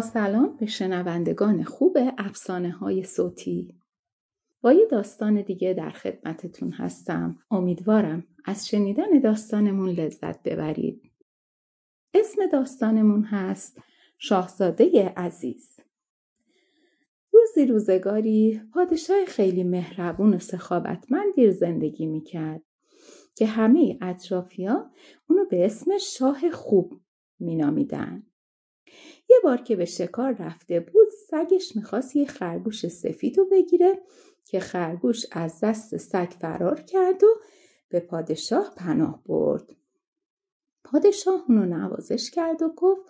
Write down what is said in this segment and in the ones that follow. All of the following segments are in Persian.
سلام به شنوندگان خوب افسانه های صوتی. با یه داستان دیگه در خدمتتون هستم. امیدوارم از شنیدن داستانمون لذت ببرید. اسم داستانمون هست شاهزاده عزیز. روزی روزگاری پادشاه خیلی مهربون و سخاوتمندی زندگی می‌کرد که همه اطرافیا اونو به اسم شاه خوب مینامیدن. یه بار که به شکار رفته بود سگش می‌خواست یه خرگوش سفید رو بگیره که خرگوش از دست سگ فرار کرد و به پادشاه پناه برد. پادشاه اونو نوازش کرد و گفت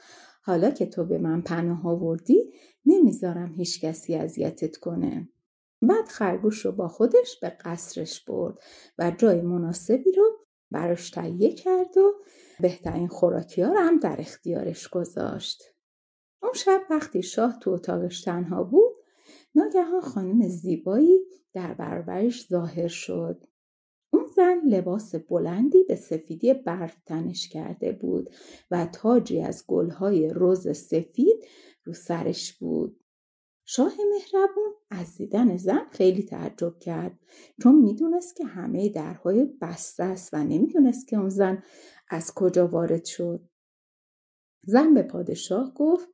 حالا که تو به من پناه آوردی نمی‌ذارم هیچ کسی اذیتت کنه. بعد خرگوش رو با خودش به قصرش برد و جای مناسبی رو براش تهیه کرد و بهترین خوراکی ها رو هم در اختیارش گذاشت. اون شب وقتی شاه تو اتاقش تنها بود ناگهان خانم زیبایی در برابرش ظاهر شد. اون زن لباس بلندی به سفیدی برف تنش کرده بود و تاجی از گلهای روز سفید رو سرش بود. شاه مهربون از دیدن زن خیلی تعجب کرد چون می‌دونست که همه درهای بسته است و نمی‌دونست که اون زن از کجا وارد شد. زن به پادشاه گفت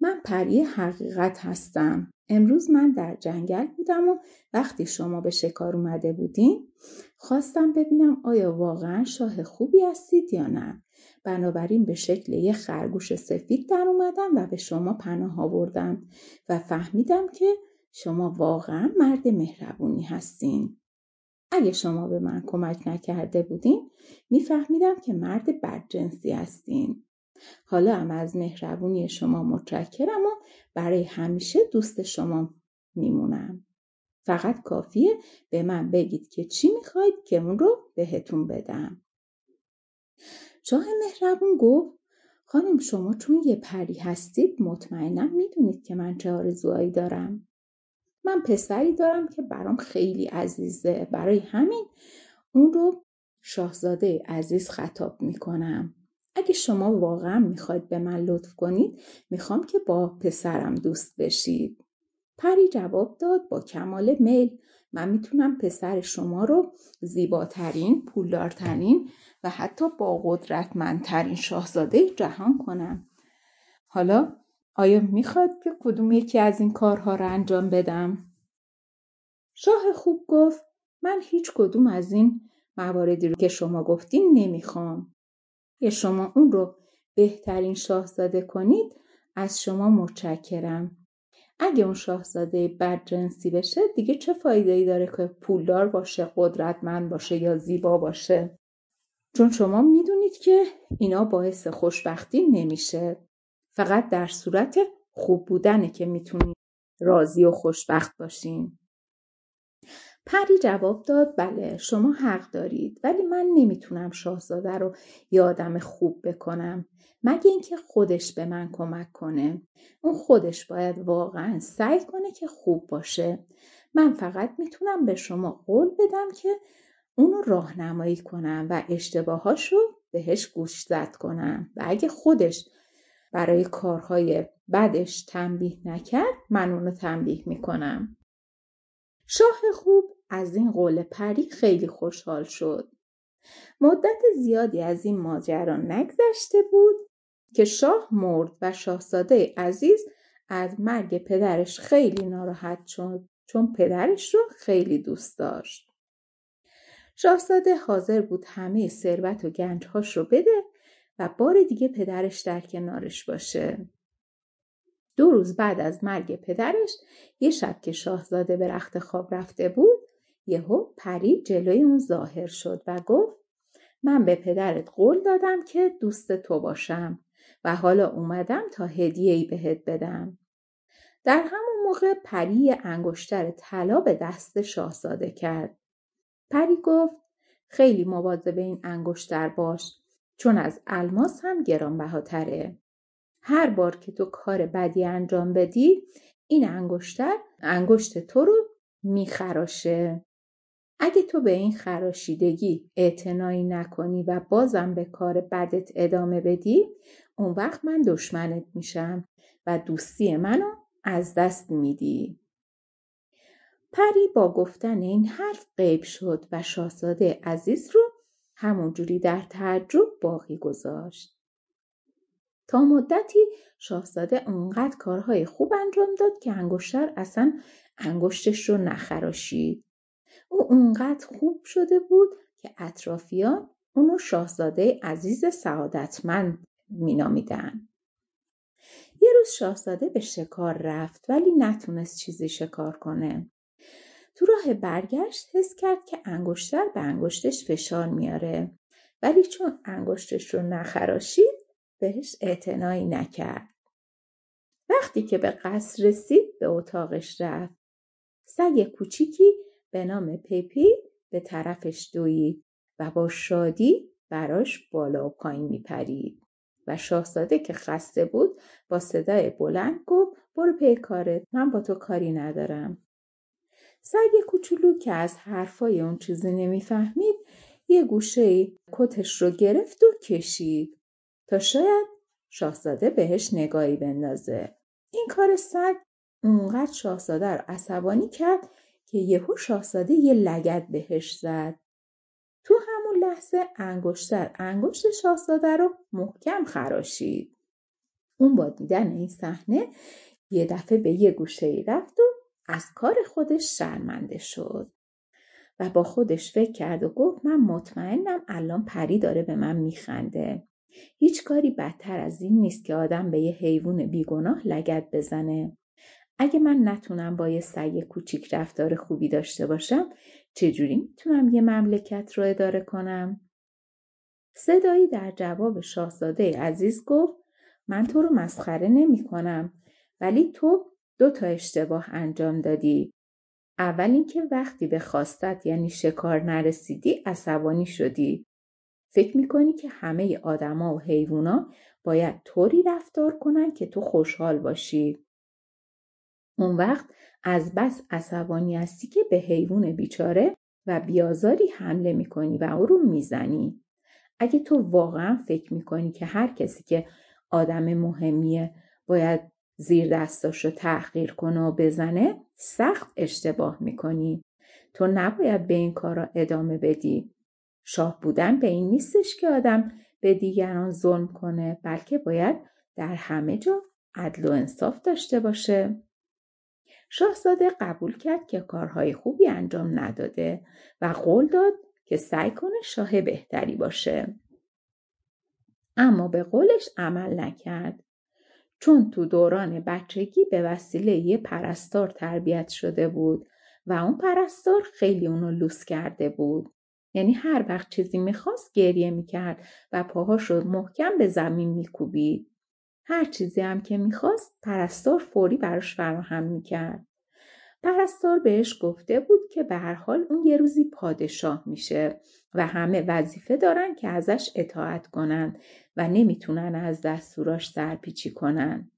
من پری حقیقت هستم. امروز من در جنگل بودم و وقتی شما به شکار اومده بودین خواستم ببینم آیا واقعا شاه خوبی هستید یا نه. بنابراین به شکل یه خرگوش سفید در اومدم و به شما پناه آوردم و فهمیدم که شما واقعا مرد مهربونی هستین. اگه شما به من کمک نکرده بودین میفهمیدم که مرد بدجنسی هستین. حالا هم از مهربونی شما متشکرم و برای همیشه دوست شما میمونم. فقط کافیه به من بگید که چی می‌خواید که اون رو بهتون بدم. شاه مهربون گفت خانم شما چون یه پری هستید مطمئنم می‌دونید که من چه آرزوهایی دارم. من پسری دارم که برام خیلی عزیزه برای همین اون رو شاهزاده عزیز خطاب می‌کنم. اگه شما واقعا می‌خواید به من لطف کنید می‌خوام که با پسرم دوست بشید. پری جواب داد با کمال میل من می‌تونم پسر شما رو زیباترین، پولدارترین و حتی با قدرتمندترین شاهزاده جهان کنم. حالا آیا می‌خواد که کدوم یکی از این کارها رو انجام بدم؟ شاه خوب گفت من هیچ کدوم از این مواردی رو که شما گفتین نمی‌خوام. یه شما اون رو بهترین شاهزاده کنید از شما متشکرم. اگه اون شاهزاده بدجنسی بشه دیگه چه فایده ای داره که پولدار باشه قدرتمند باشه یا زیبا باشه؟ چون شما می‌دونید که اینا باعث خوشبختی نمیشه. فقط در صورت خوب بودنه که می‌تونید راضی و خوشبخت باشین. پری جواب داد بله شما حق دارید ولی من نمی‌تونم شاهزاده رو یه آدم خوب بکنم. مگه اینکه خودش به من کمک کنه. اون خودش باید واقعا سعی کنه که خوب باشه. من فقط می‌تونم به شما قول بدم که اونو راهنمایی کنم و اشتباهاش رو بهش گوش زد کنم. و اگه خودش برای کارهای بدش تنبیه نکرد من اونو تنبیه می‌کنم. شاه خوب از این قول پری خیلی خوشحال شد. مدت زیادی از این ماجرا نگذشته بود که شاه مرد و شاهزاده عزیز از مرگ پدرش خیلی ناراحت شد چون پدرش رو خیلی دوست داشت. شاهزاده حاضر بود همه ثروت و گنجهاش رو بده و بار دیگه پدرش در کنارش باشه. دو روز بعد از مرگ پدرش یه شب که شاهزاده به رخت خواب رفته بود یهو پری جلوی اون ظاهر شد و گفت من به پدرت قول دادم که دوست تو باشم و حالا اومدم تا هدیه بهت بدم. در همون موقع پری انگشتر طلا به دست شاهزاده کرد. پری گفت خیلی مواظب این انگشتر باش چون از الماس هم گرانبهاتره. هر بار که تو کار بدی انجام بدی این انگشتر انگشت تو رو میخراشه. اگه تو به این خراشیدگی اعتنایی نکنی و بازم به کار بدت ادامه بدی اون وقت من دشمنت میشم و دوستی منو از دست میدی. پری با گفتن این حرف غیب شد و شاهزاده عزیز رو همونجوری در تعجب باقی گذاشت. تا مدتی شاهزاده اونقدر کارهای خوب انجام داد که انگشتر اصلا انگشتش رو نخراشید. او اونقدر خوب شده بود که اطرافیان اونو شاهزاده عزیز سعادتمند مینامیدن. یه روز شاهزاده به شکار رفت ولی نتونست چیزی شکار کنه. تو راه برگشت حس کرد که انگشتر به انگشتش فشار میاره ولی چون انگشتش رو نخراشید بهش اعتنایی نکرد. وقتی که به قصر رسید به اتاقش رفت. سگ کوچیکی به نام پیپی به طرفش دوید و با شادی براش بالا و پایین میپرید. و شاهزاده که خسته بود با صدای بلند گفت برو پی کارت من با تو کاری ندارم. سگ کوچولو که از حرفای اون چیزی نمی‌فهمید یه گوشه کتش رو گرفت و کشید. تا شاید شاهزاده بهش نگاهی بندازه. این کار سگ اونقدر شاهزاده رو عصبانی کرد که یهو شاهزاده یه لگت بهش زد تو همون لحظه انگشتر انگشت شاهزاده رو محکم خراشید. اون با دیدن این صحنه یه دفعه به یه گوشه ای رفت و از کار خودش شرمنده شد. و با خودش فکر کرد و گفت من مطمئنم الان پری داره به من میخنده. هیچ کاری بدتر از این نیست که آدم به یه حیوان بیگناه لگت بزنه. اگه من نتونم با یه سگ کوچیک رفتار خوبی داشته باشم چجوری می‌تونم یه مملکت رو اداره کنم؟ صدایی در جواب شاهزاده عزیز گفت من تو رو مسخره نمی کنم ولی تو دو تا اشتباه انجام دادی. اول اینکه وقتی به خواستت یعنی شکار نرسیدی عصبانی شدی. فکر می‌کنی که همه آدما و حیوونا باید طوری رفتار کنن که تو خوشحال باشی. اون وقت از بس عصبانی هستی که به حیوان بیچاره و بیازاری حمله می‌کنی و او رو می‌زنی. اگه تو واقعا فکر می‌کنی که هر کسی که آدم مهمیه باید زیر دستاش رو تحقیر کنه و بزنه سخت اشتباه می‌کنی. تو نباید به این کارا ادامه بدی. شاه بودن به این نیستش که آدم به دیگران ظلم کنه بلکه باید در همه جا عدل و انصاف داشته باشه. شاهزاده قبول کرد که کارهای خوبی انجام نداده و قول داد که سعی کنه شاه بهتری باشه. اما به قولش عمل نکرد. چون تو دوران بچگی به وسیله یه پرستار تربیت شده بود و اون پرستار خیلی اونو لوس کرده بود. یعنی هر وقت چیزی می‌خواست گریه می‌کرد و پاهاشو محکم به زمین میکوبید. هر چیزی هم که می‌خواست پرستار فوری براش فراهم می‌کرد. پرستار بهش گفته بود که به هر حال اون یه روزی پادشاه میشه و همه وظیفه دارن که ازش اطاعت کنن و نمی‌تونن از دستوراش سرپیچی کنن.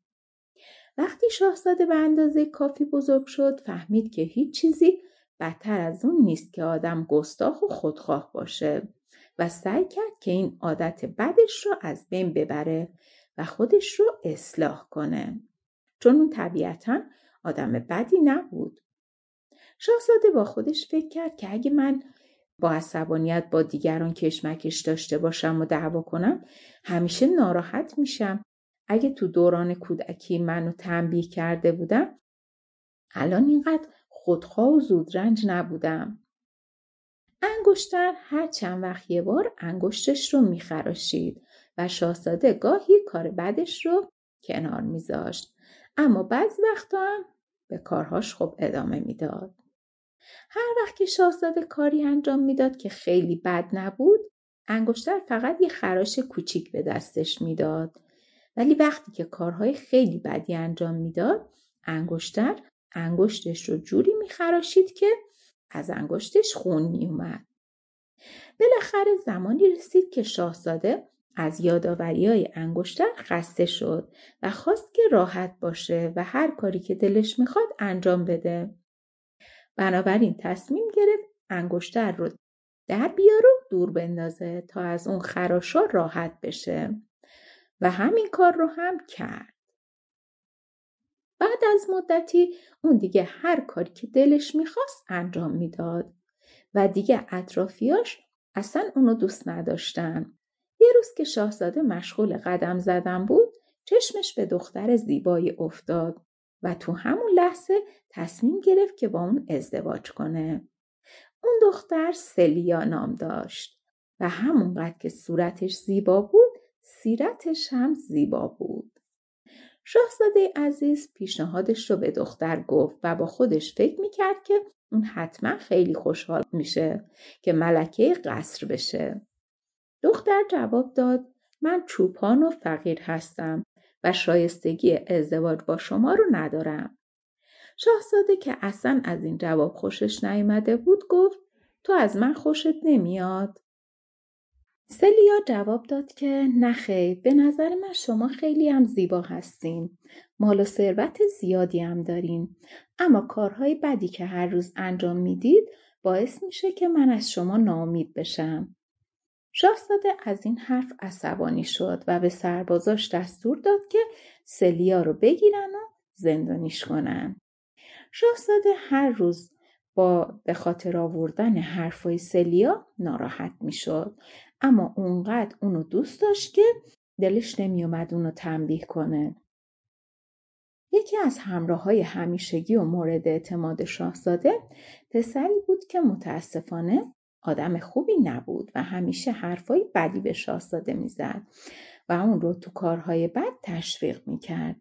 وقتی شاهزاده به اندازه کافی بزرگ شد فهمید که هیچ چیزی بدتر از اون نیست که آدم گستاخ و خودخواه باشه و سعی کرد که این عادت بدش رو از بین ببره و خودش رو اصلاح کنه. چون اون طبیعتا آدم بدی نبود. شاهزاده با خودش فکر کرد که اگه من با عصبانیت با دیگران کشمکش داشته باشم و دعوا کنم همیشه ناراحت میشم. اگه تو دوران کودکی منو تنبیه کرده بودم الان اینقدر خودخواه و زودرنج نبودم. انگشتر هر چند وقت یه بار انگشتش رو میخراشید شاهزاده گاهی کار بدش رو کنار میذاشت. اما بعضی وقتا هم به کارهاش خوب ادامه می‌داد. هر وقت که شاهزاده کاری انجام می‌داد که خیلی بد نبود انگشتر فقط یه خراش کوچیک به دستش می‌داد. ولی وقتی که کارهای خیلی بدی انجام می‌داد انگشتر انگشتش رو جوری میخراشید که از انگشتش خون میومد بالاخره زمانی رسید که شاهزاده از یادآوری های انگشتر خسته شد و خواست که راحت باشه و هر کاری که دلش می‌خواد انجام بده. بنابراین تصمیم گرفت انگشتر رو در بیار و دور بندازه تا از اون خراشا راحت بشه و همین کار رو هم کرد. بعد از مدتی اون دیگه هر کاری که دلش می‌خواست انجام می‌داد و دیگه اطرافیاش اصلا اونو دوست نداشتن. یه روز که شاهزاده مشغول قدم زدن بود چشمش به دختر زیبایی افتاد و تو همون لحظه تصمیم گرفت که با اون ازدواج کنه. اون دختر سلیا نام داشت و همونقدر که صورتش زیبا بود سیرتش هم زیبا بود. شاهزاده عزیز پیشنهادش رو به دختر گفت و با خودش فکر می‌کرد که اون حتما خیلی خوشحال میشه که ملکه قصر بشه. دختر جواب داد من چوپان و فقیر هستم و شایستگی ازدواج با شما رو ندارم. شاهزاده که اصلا از این جواب خوشش نیامده بود گفت تو از من خوشت نمیاد. سلیا جواب داد که نخیر به نظر من شما خیلی هم زیبا هستین. مال و ثروت زیادی هم دارین. اما کارهای بدی که هر روز انجام می‌دید باعث میشه که من از شما ناامید بشم. شاهزاده از این حرف عصبانی شد و به سربازاش دستور داد که سلیا رو بگیرن و زندانیش کنن. شاهزاده هر روز با به خاطر آوردن حرفای سلیا ناراحت می‌شد اما اونقدر اونو دوست داشت که دلش نمیومد اونو تنبیه کنه. یکی از همراه های همیشگی و مورد اعتماد شاهزاده پسری بود که متاسفانه آدم خوبی نبود و همیشه حرفای بدی به شاهزاده می‌زد و اون رو تو کارهای بد تشویق می‌کرد.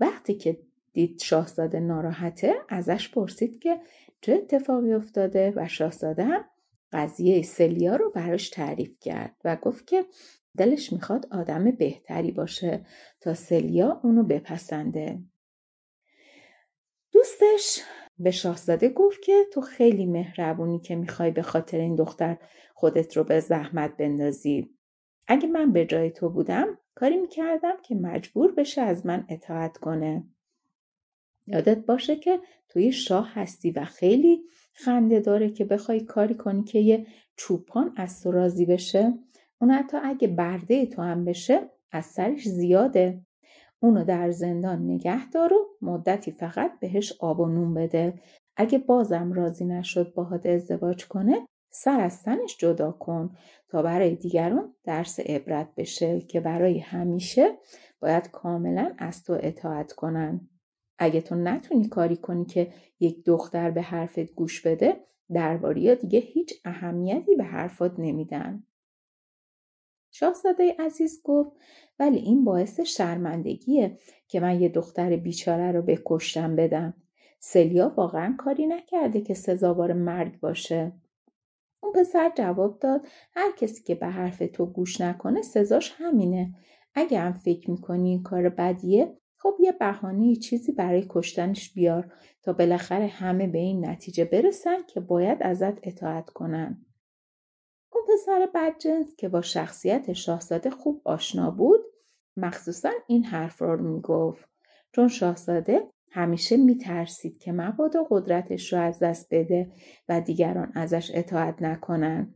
وقتی که دید شاهزاده ناراحته ازش پرسید که چه اتفاقی افتاده و شاهزاده هم قضیه سلیا رو براش تعریف کرد و گفت که دلش می‌خواد آدم بهتری باشه تا سلیا اونو بپسنده. دوستش به شاهزاده گفت که تو خیلی مهربونی که می‌خوای به خاطر این دختر خودت رو به زحمت بندازی. اگه من به جای تو بودم کاری می‌کردم که مجبور بشه از من اطاعت کنه. یادت باشه که توی شاه هستی و خیلی خنده داره که بخوای کاری کنی که یه چوپان از تو راضی بشه اون حتی اگه برده تو هم بشه از سرش زیاده اونو در زندان نگه دار و مدتی فقط بهش آب و نون بده اگه بازم راضی نشد باهات ازدواج کنه سر از تنش جدا کن تا برای دیگران درس عبرت بشه که برای همیشه باید کاملا از تو اطاعت کنن اگه تو نتونی کاری کنی که یک دختر به حرفت گوش بده درباریا دیگه هیچ اهمیتی به حرفات نمیدن. شاهزاده عزیز گفت ولی این باعث شرمندگیه که من یه دختر بیچاره رو به بدم. سلیا واقعا کاری نکرده که سزاوار مرگ باشه. اون پسر جواب داد هر کسی که به حرف تو گوش نکنه سزاش همینه. اگه هم فکر می‌کنی این کار بدیه خب یه بهانه چیزی برای کشتنش بیار تا بالاخره همه به این نتیجه برسن که باید ازت اطاعت کنن. پسر بدجنس که با شخصیت شاهزاده خوب آشنا بود مخصوصا این حرف رو می‌گفت چون شاهزاده همیشه میترسید که مبادا قدرتش رو از دست بده و دیگران ازش اطاعت نکنن.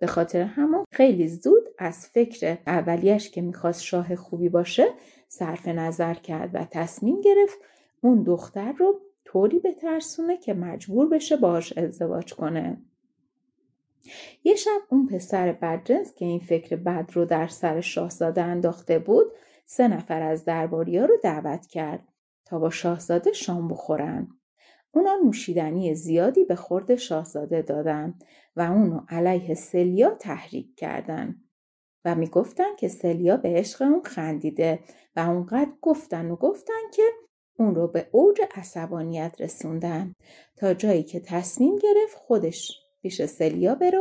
به خاطر همون خیلی زود از فکر اولیش که می‌خواست شاه خوبی باشه صرف نظر کرد و تصمیم گرفت اون دختر رو طوری بترسونه که مجبور بشه باش ازدواج کنه. یه شب اون پسر بدجنس که این فکر بد رو در سر شاهزاده انداخته بود سه نفر از درباریا رو دعوت کرد تا با شاهزاده شام بخورن. اونا نوشیدنی زیادی به خورد شاهزاده دادن و اونو علیه سلیا تحریک کردن و می‌گفتن که سلیا به عشق اون خندیده و اونقدر گفتن و گفتن که اون رو به اوج عصبانیت رسوندن تا جایی که تصمیم گرفت خودش پیش سلیا بره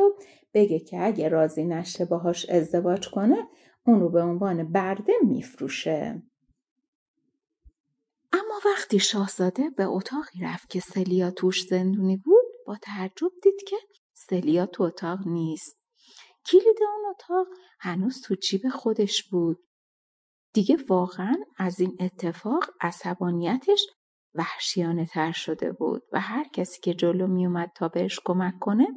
بگه که اگه راضی نشه باهاش ازدواج کنه اون رو به عنوان برده میفروشه. اما وقتی شاهزاده به اتاقی رفت که سلیا توش زندونی بود با تعجب دید که سلیا تو اتاق نیست. کلید اون اتاق هنوز تو جیب خودش بود. دیگه واقعا از این اتفاق عصبانیتش وحشیانه تر شده بود و هر کسی که جلو می اومد تا بهش کمک کنه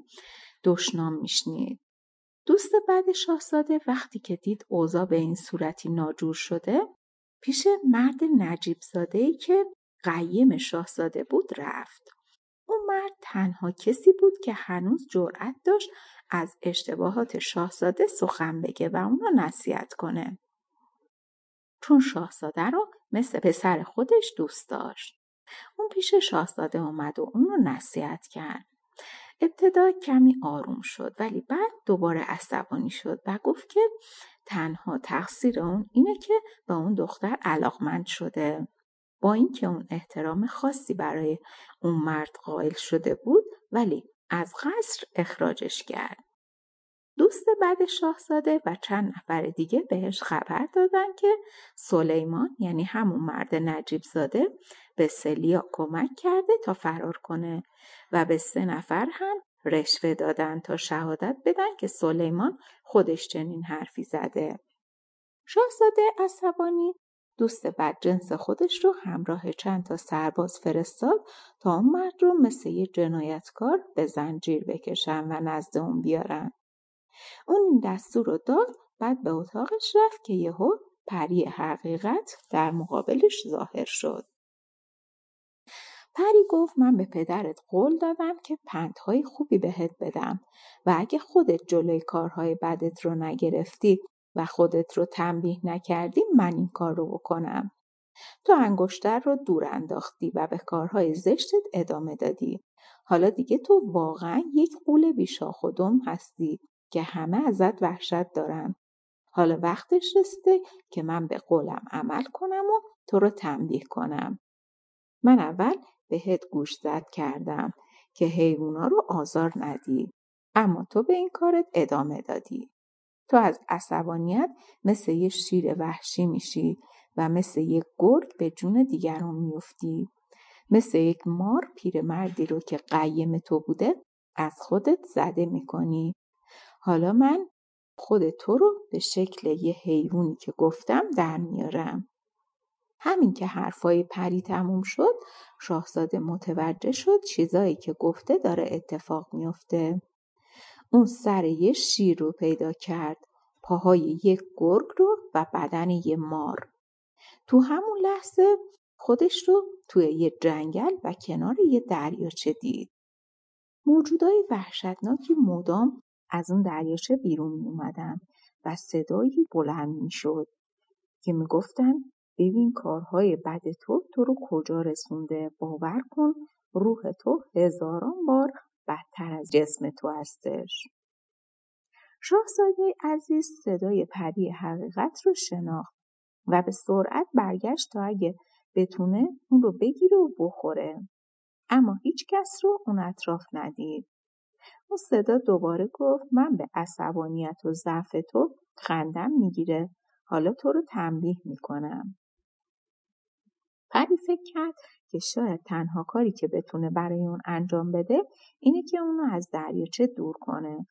دشنام میشنید. دوست بعد شاهزاده وقتی که دید اوضاع به این صورتی ناجور شده پیش مرد نجیب زاده که قیم شاهزاده بود رفت. اون مرد تنها کسی بود که هنوز جرأت داشت از اشتباهات شاهزاده سخن بگه و اونو نصیحت کنه. چون شاهزاده رو مثل پسر خودش دوست داشت. اون پیش شاهزاده اومد و اون رو نصیحت کرد. ابتدا کمی آروم شد ولی بعد دوباره عصبانی شد و گفت که تنها تقصیر اون اینه که با اون دختر علاقمند شده. با اینکه اون احترام خاصی برای اون مرد قائل شده بود ولی از قصر اخراجش کرد. دوست بعد شاهزاده و چند نفر دیگه بهش خبر دادن که سلیمان یعنی همون مرد نجیب زاده به سلیا کمک کرده تا فرار کنه و به سه نفر هم رشوه دادن تا شهادت بدن که سلیمان خودش چنین حرفی زده. شاهزاده عصبانی دوست بد جنس خودش رو همراه چند تا سرباز فرستاد تا اون مرد رو مثل یه جنایتکار به زنجیر بکشن و نزد اون بیارن. اون این دستور رو داد بعد به اتاقش رفت که یهو پری حقیقت در مقابلش ظاهر شد. پری گفت من به پدرت قول دادم که پندهای خوبی بهت بدم و اگه خودت جلوی کارهای بدت رو نگرفتی و خودت رو تنبیه نکردی من این کار رو بکنم. تو انگشتر رو دور انداختی و به کارهای زشتت ادامه دادی. حالا دیگه تو واقعا یک قول بیشاخ هستی که همه ازت وحشت دارن. حالا وقتش رسیده که من به قولم عمل کنم و تو رو تنبیه کنم. من اول بهت گوش زد کردم که حیوونا رو آزار ندی. اما تو به این کارت ادامه دادی. تو از عصبانیت مثل یه شیر وحشی میشی و مثل یک گرگ به جون دیگران میفتی. مثل یک مار پیرمردی رو که قیم تو بوده از خودت زده می‌کنی. حالا من خود تو رو به شکل یه حیوانی که گفتم در میارم. همین که حرفای پری تموم شد شاهزاده متوجه شد چیزایی که گفته داره اتفاق میافته. اون سر یه شیر رو پیدا کرد پاهای یک گرگ رو و بدن یه مار. تو همون لحظه خودش رو توی یه جنگل و کنار یه دریاچه دید. موجودای وحشتناکی مدام از اون دریاچه بیرون می اومدن و صدایی بلند می شد که می گفتن ببین کارهای بد تو تو رو کجا رسونده باور کن روح تو هزاران بار بدتر از جسم تو هستش. شاهزاده عزیز صدای پری حقیقت رو شناخت و به سرعت برگشت تا اگه بتونه اون رو بگیره و بخوره. اما هیچ کس رو اون اطراف ندید. اون صدا دوباره گفت من به عصبانیت و ضعف تو خندم می‌گیره. حالا تو رو تنبیه می‌کنم. پری فکر کرد که شاید تنها کاری که بتونه برای اون انجام بده اینه که اونو از دریاچه دور کنه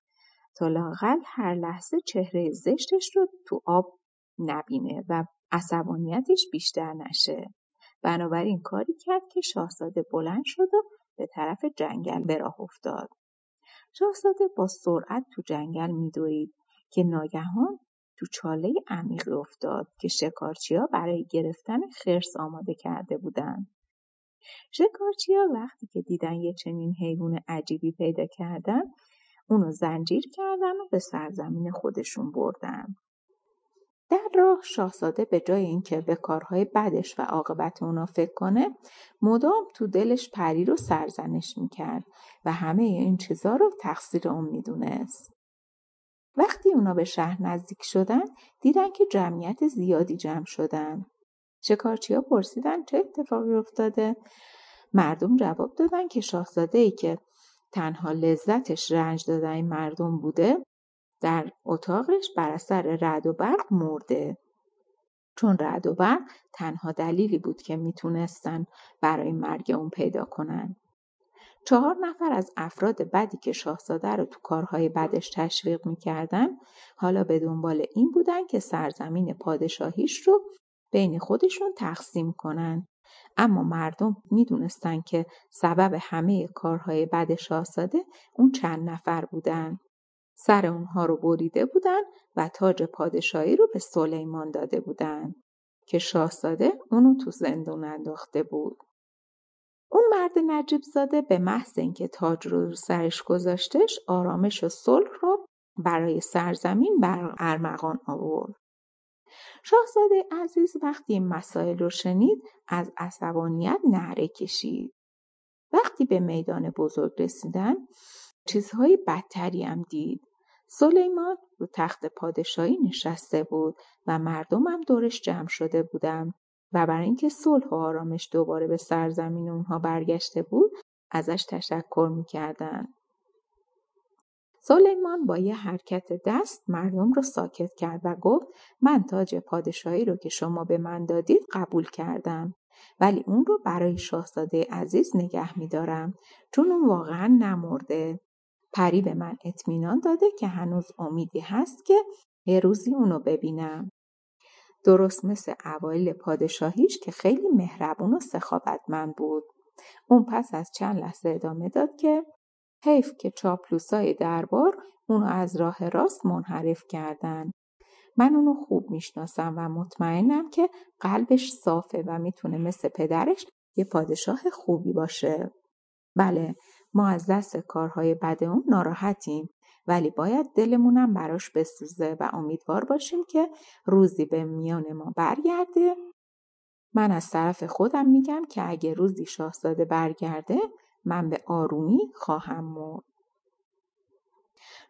تا لاقل هر لحظه چهره زشتش رو تو آب نبینه و عصبانیتش بیشتر نشه. بنابراین کاری کرد که شاهزاده بلند شد و به طرف جنگل به راه افتاد. شاهزاده با سرعت تو جنگل میدوید که ناگهان تو چاله عمیقی افتاد که شکارچیا برای گرفتن خرس آماده کرده بودند. شکارچیا وقتی که دیدن یه چنین حیوان عجیبی پیدا کردن اونو زنجیر کردن و به سرزمین خودشون بردن. در راه شاهزاده به جای اینکه به کارهای بدش و عاقبت اونا فکر کنه مدام تو دلش پری رو سرزنش می‌کرد و همه این چیزا رو تقصیر اون می‌دونست. وقتی اونا به شهر نزدیک شدن دیدن که جمعیت زیادی جمع شدن. شکارچیا پرسیدن چه اتفاقی افتاده؟ مردم جواب دادن که شاهزاده ای که تنها لذتش رنج دادن این مردم بوده در اتاقش بر اثر رعد و برق مرده. چون رعد و برق تنها دلیلی بود که می‌تونستن برای مرگ اون پیدا کنن. چهار نفر از افراد بدی که شاهزاده رو تو کارهای بدش تشویق می‌کردن حالا به دنبال این بودن که سرزمین پادشاهیش رو بین خودشون تقسیم کنن. اما مردم می‌دونستن که سبب همه کارهای بد شاهزاده اون چند نفر بودن. سر اونها رو بریده بودن و تاج پادشاهی رو به سلیمان داده بودن که شاهزاده اونو تو زندون انداخته بود. اون مرد نجیب زاده به محض اینکه تاج رو سرش گذاشتش آرامش و صلح رو برای سرزمین بر ارمغان آورد. شاهزاده عزیز وقتی این مسائل رو شنید از عصبانیت نهره کشید. وقتی به میدان بزرگ رسیدن چیزهای بدتری هم دید. سلیمان رو تخت پادشاهی نشسته بود و مردم هم دورش جمع شده بودن و برای اینکه صلح و آرامش دوباره به سرزمین اونها برگشته بود ازش تشکر می‌کردن. سلیمان با یه حرکت دست مردم رو ساکت کرد و گفت من تاج پادشاهی رو که شما به من دادید قبول کردم ولی اون رو برای شاهزاده عزیز نگه میدارم چون اون واقعا نمرده پری به من اطمینان داده که هنوز امیدی هست که یه روزی اونو ببینم. درست مثل اوایل پادشاهیش که خیلی مهربون و سخاوتمند بود. اون پس از چند لحظه ادامه داد که حیف که چاپلوسای دربار اونو از راه راست منحرف کردن. من اونو خوب می‌شناسم و مطمئنم که قلبش صافه و می‌تونه مثل پدرش یه پادشاه خوبی باشه. بله ما از دست کارهای بد اون ناراحتیم ولی باید دلمونم براش بسوزه و امیدوار باشیم که روزی به میان ما برگرده. من از طرف خودم میگم که اگه روزی شاهزاده برگرده من به آرومی خواهم مرد.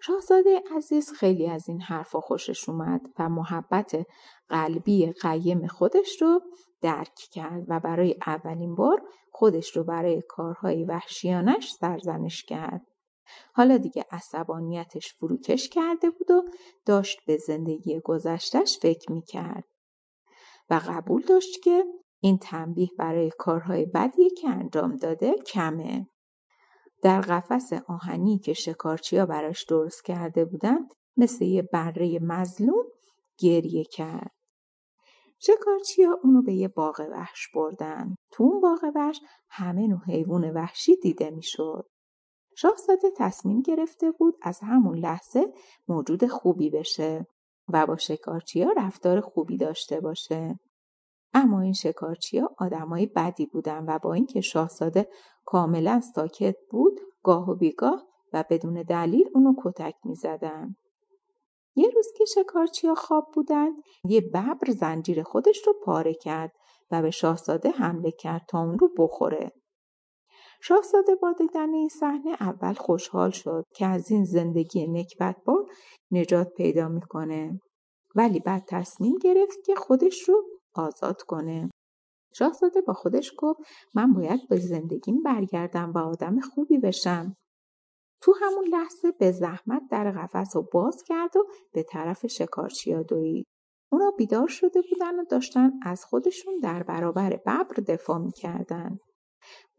شاهزاده عزیز خیلی از این حرفا خوشش اومد و محبت قلبی قیم خودش رو درک کرد و برای اولین بار خودش رو برای کارهای وحشیانش سرزنش کرد. حالا دیگه عصبانیتش فروکش کرده بود و داشت به زندگی گذشتش فکر می‌کرد. و قبول داشت که این تنبیه برای کارهای بدی که انجام داده کمه. در قفس آهنی که شکارچیا براش درست کرده بودند مثل یه بره مظلوم گریه کرد. شکارچیا اونو به یه باغ وحش بردن. تو اون باغ وحش همه نوع حیوان وحشی دیده می‌شد. شاهزاده تصمیم گرفته بود از همون لحظه موجود خوبی بشه و با شکارچیا رفتار خوبی داشته باشه. اما این شکارچیا آدمای بدی بودن و با اینکه شاهزاده کاملا ساکت بود گاه و بیگاه و بدون دلیل اونو کتک می‌زدن. یه روز که شکارچیا خواب بودند یه ببر زنجیر خودش رو پاره کرد و به شاهزاده حمله کرد تا اون رو بخوره. شاهزاده با دیدن این صحنه اول خوشحال شد که از این زندگی نکبتبار نجات پیدا می‌کنه ولی بعد تصمیم گرفت که خودش رو آزاد کنه. شاهزاده با خودش گفت من باید به زندگیم برگردم و آدم خوبی بشم. تو همون لحظه به زحمت در قفس رو باز کرد و به طرف شکارچیا دوید. اونا بیدار شده بودن و داشتن از خودشون در برابر ببر دفاع می‌کردن.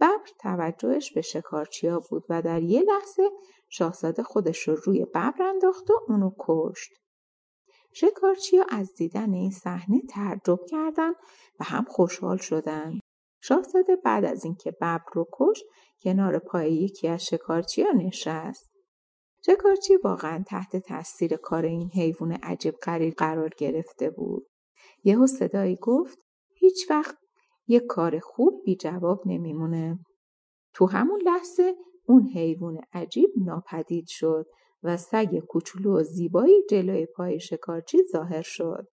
ببر توجهش به شکارچیا بود و در یه لحظه شاهزاده خودش رو روی ببر انداخت و اونو کشت. شکارچیا از دیدن این صحنه تعجب کردند و هم خوشحال شدند. شاهزاده بعد از اینکه ببر رو کشت کنار پای یکی از شکارچیا نشست. شکارچی واقعا تحت تاثیر کار این حیوان عجیب غریب قرار گرفته بود. یهو صدایی گفت هیچ وقت یک کار خوب بی جواب نمیمونه. تو همون لحظه اون حیوان عجیب ناپدید شد و سگ کوچولو و زیبایی جلوی پای شکارچی ظاهر شد.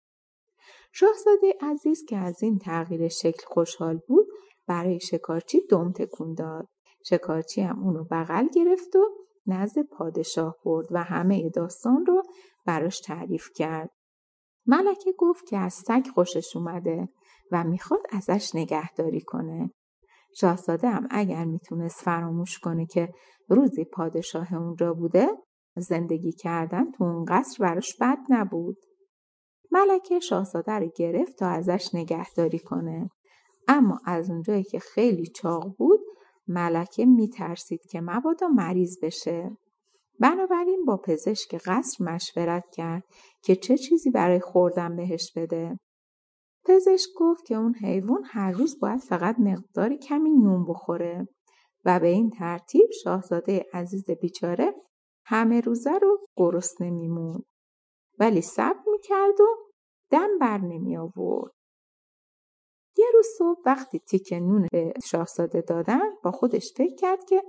شاهزاده عزیز که از این تغییر شکل خوشحال بود برای شکارچی دم تکون داد. شکارچی هم اونو بغل گرفت و نزد پادشاه برد و همه داستان رو براش تعریف کرد. ملکه گفت که از سگ خوشش اومده و می‌خواد ازش نگهداری کنه. شاهزاده هم اگر می‌تونست فراموش کنه که روزی پادشاه اونجا بوده زندگی کردن تو اون قصر براش بد نبود. ملکه شاهزاده رو گرفت تا ازش نگهداری کنه. اما از اونجایی که خیلی چاق بود ملکه میترسید که مبادا مریض بشه. بنابراین با پزشک قصر مشورت کرد که چه چیزی برای خوردن بهش بده. پزشک گفت که اون حیوان هر روز باید فقط مقداری کمی نون بخوره و به این ترتیب شاهزاده عزیز بیچاره همه روزه رو گرسنه میمون. ولی صبر می‌کرد و دم بر نمی آورد. یه روز صبح وقتی تیک نون به شاهزاده دادن با خودش فکر کرد که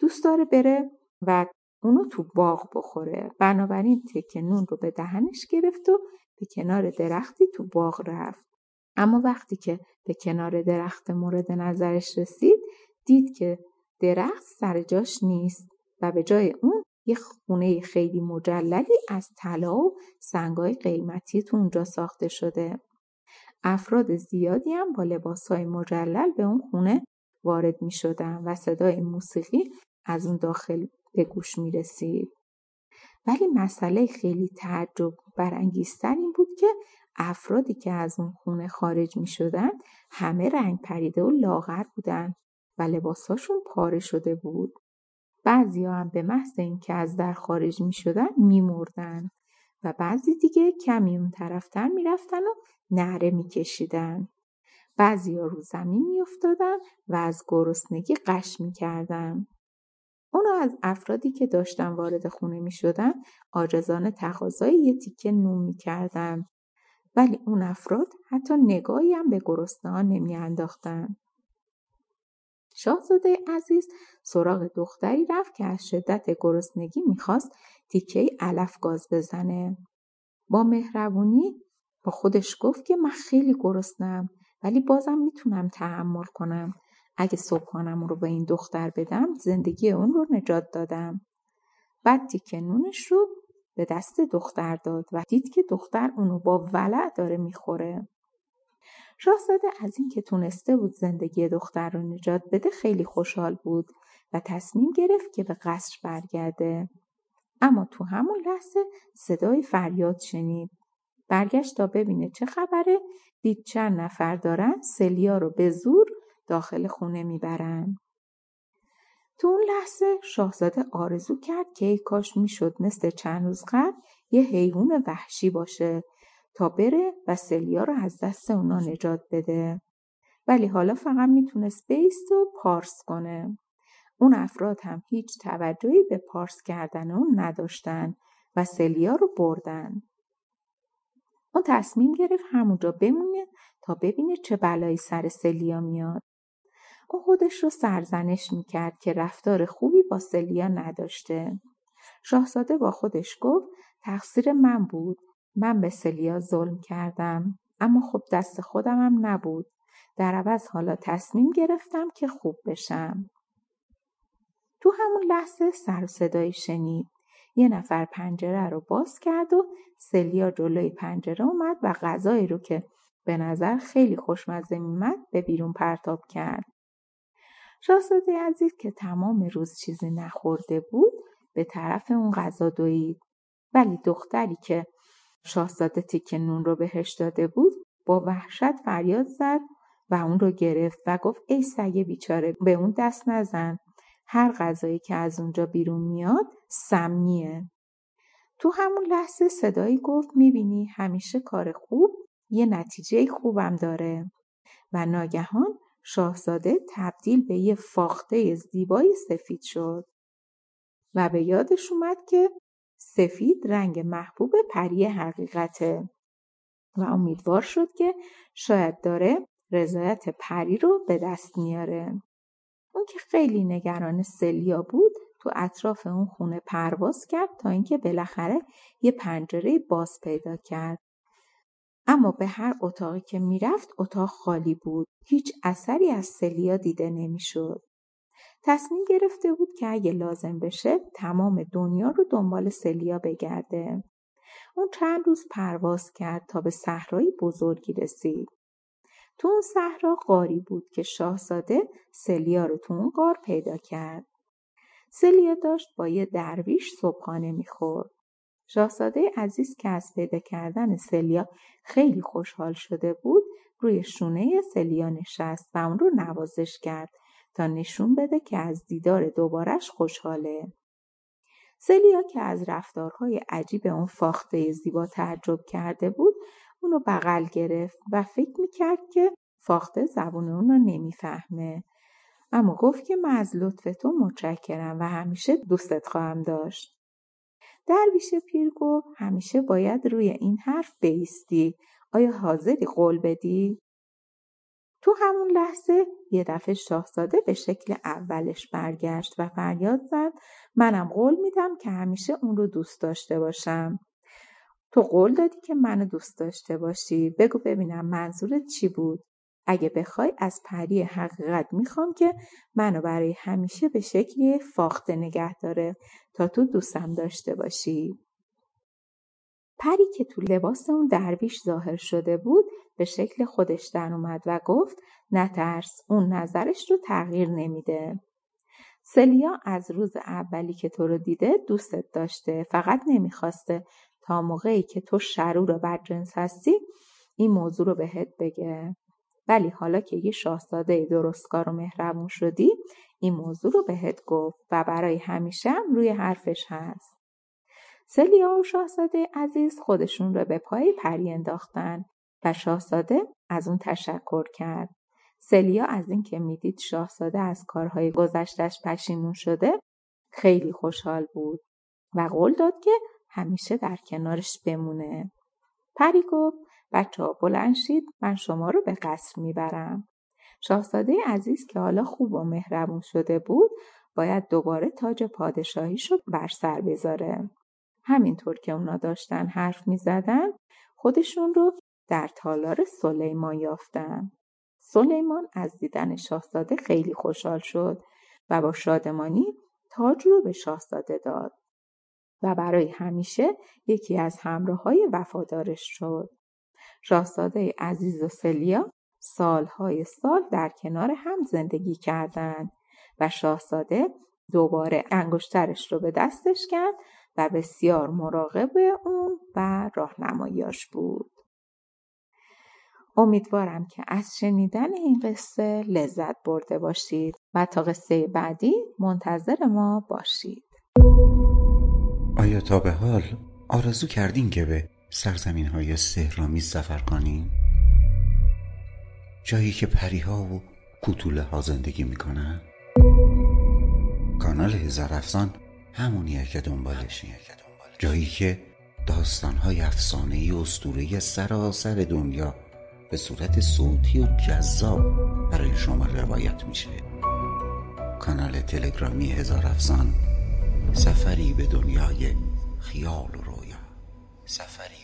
دوست داره بره و اونو تو باغ بخوره بنابراین تیک نون رو به دهنش گرفت و به کنار درختی تو باغ رفت اما وقتی که به کنار درخت مورد نظرش رسید دید که درخت سر جاش نیست و به جای اون یه خونه خیلی مجللی از طلا و سنگای قیمتی تو اونجا ساخته شده. افراد زیادی هم با لباسهای مجلل به اون خونه وارد می شدن و صدای موسیقی از اون داخل به گوش می رسید. ولی مسئله خیلی تعجب برانگیزتر این بود که افرادی که از اون خونه خارج می شدن همه رنگ پریده و لاغر بودن و لباساشون پاره شده بود. بعضی هم به محض اینکه از در خارج می شدن می مردن و بعضی دیگه کمی اون طرفتر می رفتن و نهره می کشیدن. بعضی ها رو زمین می افتادن و از گرسنگی قش می کردن. اونا از افرادی که داشتن وارد خونه می شدن آجزان تقاضای یه تیکه نون می کردن. ولی اون افراد حتی نگاهی هم به گرسنه ها نمی انداختن. شاهزاده عزیز سراغ دختری رفت که از شدت گرسنگی می‌خواست تیکه علف گاز بزنه. با مهربونی با خودش گفت که من خیلی گرسنم ولی بازم می‌تونم تحمل کنم. اگه صبحانم رو به این دختر بدم زندگی اون رو نجات دادم. بعد تیکه نونش رو به دست دختر داد و دید که دختر اونو با ولع داره می‌خوره. شاهزاده از اینکه تونسته بود زندگی دختر رو نجات بده خیلی خوشحال بود و تصمیم گرفت که به قصر برگرده. اما تو همون لحظه صدای فریاد شنید. برگشت تا ببینه چه خبره دید چند نفر دارن سلیا رو به زور داخل خونه می‌برن. تو اون لحظه شاهزاده آرزو کرد که ای کاش می‌شد مثل چند روز قبل یه حیوان وحشی باشه تا بره و سلیا رو از دست اونا نجات بده. ولی حالا فقط می‌تونست بیست و پارس کنه. اون افراد هم هیچ توجهی به پارس کردن اون نداشتن و سلیا رو بردن. اون تصمیم گرفت همونجا بمونه تا ببینه چه بلایی سر سلیا میاد. اون خودش رو سرزنش می‌کرد که رفتار خوبی با سلیا نداشته. شاهزاده با خودش گفت تقصیر من بود. من به سلیا ظلم کردم. اما خب دست خودم هم نبود. در عوض حالا تصمیم گرفتم که خوب بشم. تو همون لحظه سر صدایی شنید. یه نفر پنجره رو باز کرد و سلیا جلوی پنجره اومد و غذایی رو که به نظر خیلی خوشمزه میمد به بیرون پرتاب کرد. شاهزاده عزیز که تمام روز چیزی نخورده بود به طرف اون غذا دوید ولی دختری که شاهزاده تیک نون رو بهش داده بود با وحشت فریاد زد و اون رو گرفت و گفت ای سگ بیچاره به اون دست نزن. هر غذایی که از اونجا بیرون میاد سمیه. تو همون لحظه صدایی گفت می‌بینی همیشه کار خوب یه نتیجه خوبم داره. و ناگهان شاهزاده تبدیل به یه فاخته زیبای سفید شد. و به یادش اومد که سفید رنگ محبوب پری حقیقته و امیدوار شد که شاید داره رضایت پری رو به دست میاره. اون که خیلی نگران سلیا بود تو اطراف اون خونه پرواز کرد تا اینکه بالاخره یه پنجره باز پیدا کرد. اما به هر اتاقی که می‌رفت اتاق خالی بود. هیچ اثری از سلیا دیده نمی‌شد. تصمیم گرفته بود که اگه لازم بشه تمام دنیا رو دنبال سلیا بگرده. اون چند روز پرواز کرد تا به صحرای بزرگی رسید. تو اون صحرا قاری بود که شاهزاده سلیا رو تو اون غار پیدا کرد. سلیا داشت با یه درویش صبحانه می‌خورد. شاهزاده عزیز که از پیدا کردن سلیا خیلی خوشحال شده بود روی شونه سلیا نشست و اون رو نوازش کرد نشون بده که از دیدار دوبارش خوشحاله. سلیا که از رفتارهای عجیب اون فاخته زیبا تعجب کرده بود اونو بغل گرفت و فکر می‌کرد که فاخته زبون اون نمی‌فهمه. اما گفت که من از لطف تو متشکرم و همیشه دوستت خواهم داشت. درویش پیر گفت همیشه باید روی این حرف بیستی. آیا حاضری قول بدی؟ تو همون لحظه یه دفعه شاهزاده به شکل اولش برگشت و فریاد زد منم قول میدم که همیشه اون رو دوست داشته باشم. تو قول دادی که منو دوست داشته باشی. بگو ببینم منظورت چی بود؟ اگه بخوای از پری حقیقت می‌خوام که منو برای همیشه به شکلی فاخته نگه داره تا تو دوستم داشته باشی. پری که تو لباس اون درویش ظاهر شده بود به شکل خودش در اومد و گفت نترس اون نظرش رو تغییر نمیده. سلیا از روز اولی که تو رو دیده دوستت داشته فقط نمی‌خواسته تا موقعی که تو شرور و بدجنس هستی این موضوع رو بهت بگه. ولی حالا که یه شاهزاده درستکار و مهربون شدی این موضوع رو بهت گفت و برای همیشه هم روی حرفش هست. سلیا و شاهزاده عزیز خودشون رو به پای پری انداختن و شاهزاده از اون تشکر کرد. سلیا از اینکه می‌دید شاهزاده از کارهای گذشتش پشیمون شده خیلی خوشحال بود و قول داد که همیشه در کنارش بمونه. پری گفت بچه ها بلند شید من شما رو به قصر می‌برم. شاهزاده عزیز که حالا خوب و مهربون شده بود باید دوباره تاج پادشاهیش رو بر سر بذاره. همینطور که اونا داشتن حرف می‌زدن خودشون رو در تالار سلیمان یافتن. سلیمان از دیدن شاهزاده خیلی خوشحال شد و با شادمانی تاج رو به شاهزاده داد و برای همیشه یکی از همراه های وفادارش شد. شاهزاده عزیز و سلیا سالهای سال در کنار هم زندگی کردند و شاهزاده دوباره انگشترش رو به دستش کرد و بسیار مراقب اون و راهنماییاش بود. امیدوارم که از شنیدن این قصه لذت برده باشید و تا قصه بعدی منتظر ما باشید. آیا تا به حال آرزو کردین که به سرزمین های سهرامی سفر کنین؟ جایی که پریها و کوتوله ها زندگی می‌کنن؟ کانال هزار افسان همونیه که دنبالشین جایی که داستانهای افسانه‌ای اسطوره سراسر دنیا به صورت صوتی و جذاب برای شما روایت میشه. کانال تلگرامی هزار افسان سفری به دنیای خیال و رویا. سفری.